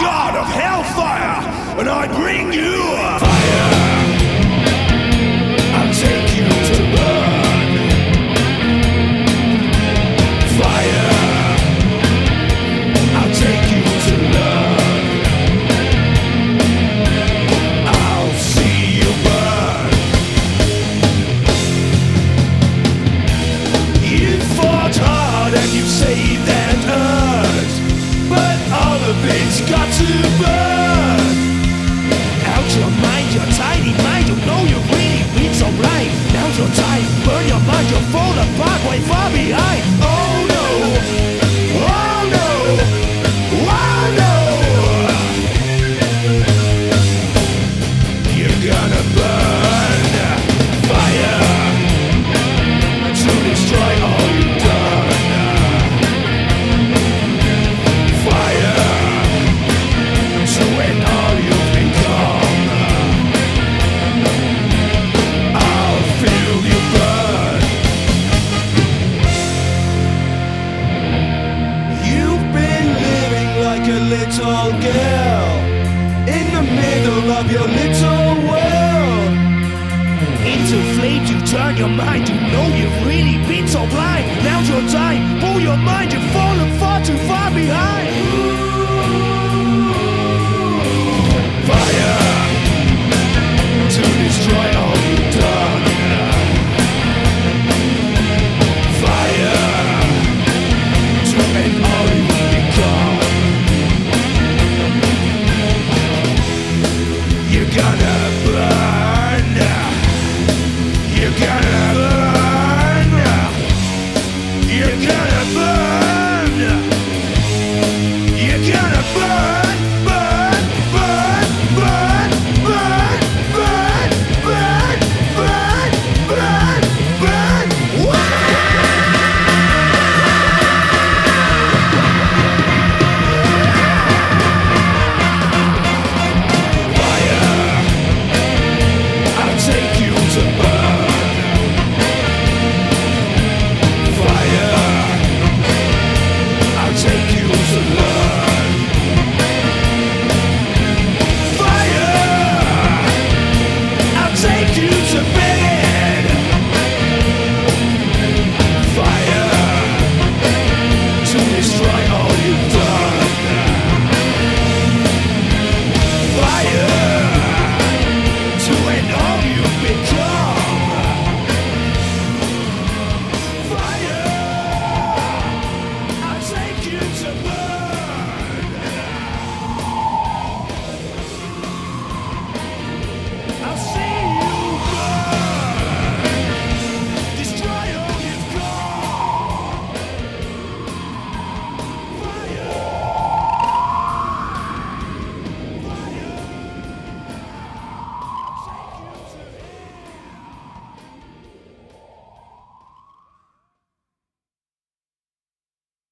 god of hellfire, and I bring you little girl in the middle of your little world. Into flame to turn your mind. You know you've really been so blind. Now's your time. Pull your mind. You've fallen far too far behind. gonna